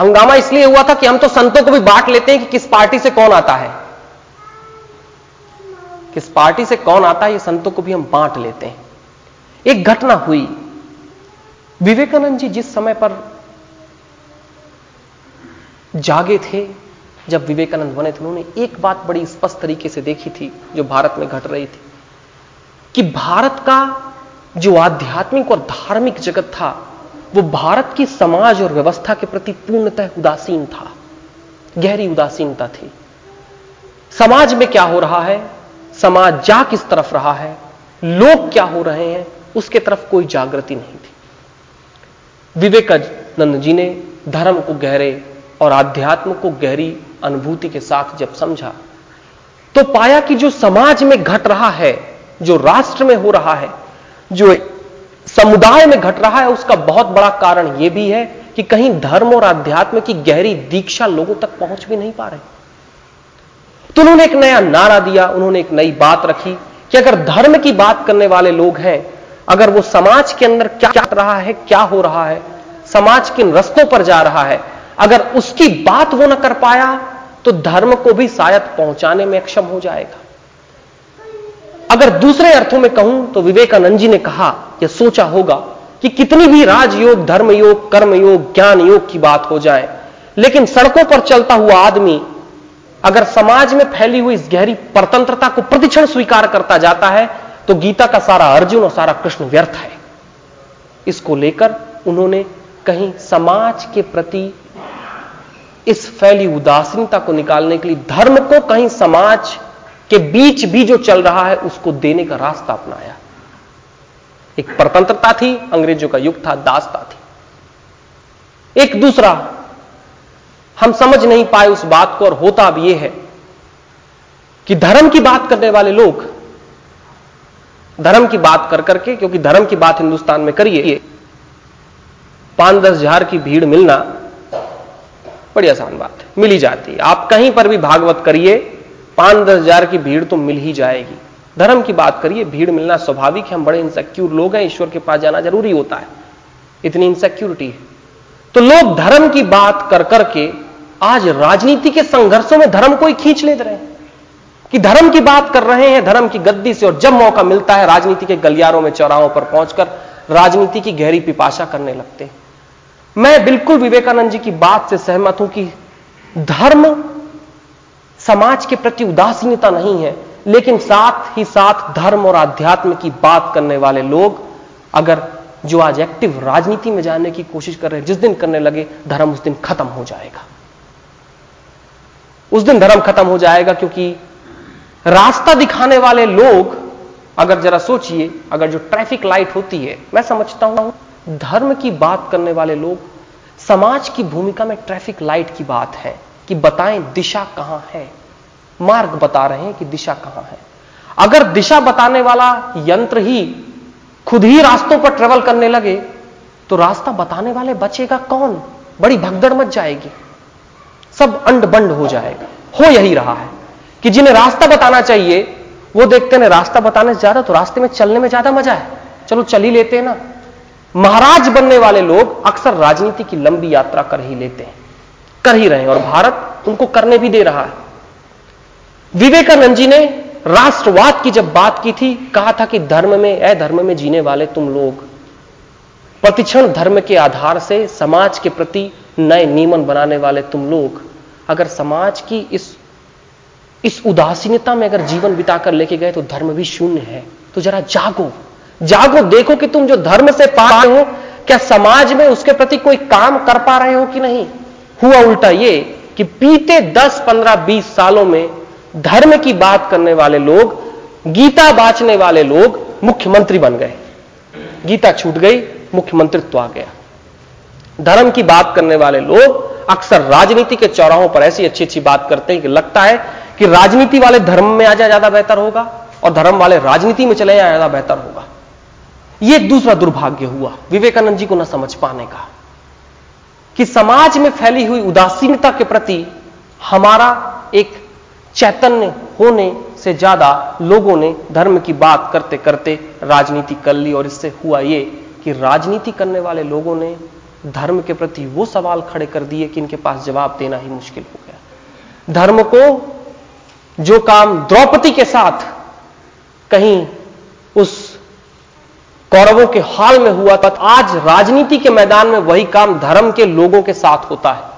हंगामा इसलिए हुआ था कि हम तो संतों को भी बांट लेते हैं कि किस पार्टी से कौन आता है। किस पार्टी से कौन आता है, ये संतों को भी हम बांट लेते हैं। एक घटना हुई। विवेकानंद जी जिस समय पर जागे थे, जब विवेकानंद बने थे, उन्होंने एक बात बड़ी स्पष्ट तरीके से देखी थी, जो भारत में घट रही थी, कि भारत का जो आध्यात्मिक और धार्मिक जगत था वो भारत की समाज और व्यवस्था के प्रति पूर्णतः उदासीन था। गहरी उदासीनता थी। समाज में क्या हो रहा है? समाज जा किस तरफ़ रहा है? लोग क्या हो रहे हैं? उसके तरफ़ कोई जागृति नहीं थी। विवेकानंद जी ने धर्म को गहरे और आध्यात्म को गहरी अनुभूति के साथ जब समझा तो पाया कि जो समाज में घट रहा है, जो राष्ट्र में हो रहा है, जो समुदाय में घट रहा है, उसका बहुत बड़ा कारण यह भी है कि कहीं धर्म और आध्यात्म की गहरी दीक्षा लोगों तक पहुँच भी नहीं पा रहे। तो उन्होंने एक नया नारा दिया, उन्होंने एक नई बात रखी कि अगर धर्म की बात करने वाले लोग हैं, अगर वो समाज के अंदर क्या क्या रहा है, क्या हो रहा है, समाज किन रस्तों पर जा रहा है, अगर उसकी बात वो न कर पाया तो धर्म को भी शायद पहुँचाने में अक्षम हो जाएगा। अगर दूसरे अर्थों में कहूँ तो विवेकानंद जी ने कहा या सोचा होगा कि कितनी भी राजयोग धर्म योग कर्म ज्ञान योग की बात हो जाए, लेकिन सड़कों पर चलता हुआ आदमी अगर समाज में फैली हुई इस गहरी परतंत्रता को प्रतिक्षण स्वीकार करता जाता है तो गीता का सारा अर्जुन और सारा कृष्ण व्यर्थ है। इसको लेकर उन्होंने कहीं समाज के प्रति इस फैली उदासीनता को निकालने के लिए, धर्म को कहीं समाज के बीच भी जो चल रहा है, उसको देने का रास्ता अपनाया। एक परतंत्रता थी, अंग्रेज़ों का युग था, दासता थी। एक दूसरा, हम समझ नहीं पाए उस बात को और होता अब यह है कि धर्म की बात करने वाले लोग, धर्म की बात कर करके, क्योंकि धर्म की बात हिंदुस्तान में करिए पाँच दस हज़ार की भीड़ मिलना बड़ी आसान बात है, मिली जाती है। आप कहीं पर भी भागवत करिए पाँच दस हज़ार की भीड़ तो मिल ही जाएगी। धर्म की बात करिए, भीड़ मिलना स्वाभाविक है, हम बड़े इंसेक्यूर लोग हैं, ईश्वर के पास जाना ज़रूरी होता है। इतनी इंसेक्यूरिटी है। तो लोग धर्म की बात कर करके आज राजनीति के संघर्षों में धर्म को ही खींच ले रहे हैं। कि धर्म की बात कर रहे हैं, धर्म की गद्दी से और जब मौका मिलता है, राजनीति के गलियारों में, चौराहों पर पहुंचकर राजनीति की गहरी पिपाशा करने लगते हैं। मैं बिल्कुल विवेकानंद जी की बात से सहमत हूँ कि धर्म समाज के प्रति उदासीनता नहीं है। लेकिन साथ ही साथ धर्म और आध्यात्म की बात करने वाले लोग अगर जो आज एक्टिव राजनीति में जाने की कोशिश कर रहे हैं, जिस दिन करने लगे, धर्म उस दिन खत्म हो जाएगा। उस दिन धर्म खत्म हो जाएगा क्योंकि रास्ता दिखाने वाले लोग, अगर जरा सोचिए, अगर जो ट्रैफ़िक लाइट होती है, मैं समझता हूँ, धर्म की बात करने वाले लोग, समाज की भूमिका में ट्रैफ़िक लाइट की बात है कि बताएँ दिशा कहाँ है। मार्ग बता रहे हैं कि दिशा कहाँ है। अगर दिशा बताने वाला यंत्र ही खुद ही रास्तों पर ट्रेवल करने लगे तो रास्ता बताने वाले बचेगा कौन? बड़ी भगदड़ मच जाएगी। सब अंड बंड हो जाएगा। हो यही रहा है कि जिन्हें रास्ता बताना चाहिए, वो देखते हैं रास्ता बताने से ज़्यादा तो रास्ते में चलने में ज़्यादा मज़ा है। चलो, चल ही लेते हैं ना। महाराज बनने वाले लोग अक्सर राजनीति की लंबी यात्रा कर ही लेते हैं। कर ही रहे हैं और भारत उनको करने भी दे रहा है। विवेकानंद जी ने राष्ट्रवाद की जब बात की थी कहा था कि धर्म में अधर्म में जीने वाले तुम लोग प्रतिक्षण धर्म के आधार से समाज के प्रति नए नियमन बनाने वाले तुम लोग अगर समाज की इस इस उदासीनता में अगर जीवन बिताकर लेके गए तो धर्म भी शून्य है। तो जरा जागो जागो देखो कि तुम जो धर्म से पा रहे हो क्या समाज में उसके प्रति कोई काम कर पा रहे हो कि नहीं? हुआ उल्टा ये कि बीते 10, 15, 20 सालों में धर्म की बात करने वाले लोग, गीता बांचने वाले लोग मुख्यमंत्री बन गए। गीता छूट गई, मुख्यमंत्रित्व आ गया। धर्म की बात करने वाले लोग अक्सर राजनीति के चौराहों पर ऐसी अच्छी अच्छी बात करते हैं कि लगता है कि राजनीति वाले धर्म में आ जाए ज़्यादा बेहतर होगा और धर्म वाले राजनीति में चले जाए ज़्यादा बेहतर होगा। यह एक दूसरा दुर्भाग्य हुआ, विवेकानंद जी को न समझ पाने का, कि समाज में फैली हुई उदासीनता के प्रति हमारा एक चैतन्य होने से ज़्यादा लोगों ने धर्म की बात करते करते राजनीति कर ली। और इससे हुआ यह कि राजनीति करने वाले लोगों ने धर्म के प्रति वो सवाल खड़े कर दिए कि इनके पास जवाब देना ही मुश्किल हो गया। धर्म को जो काम द्रौपदी के साथ कहीं उस कौरवों के हाल में हुआ था आज राजनीति के मैदान में वही काम धर्म के लोगों के साथ होता है।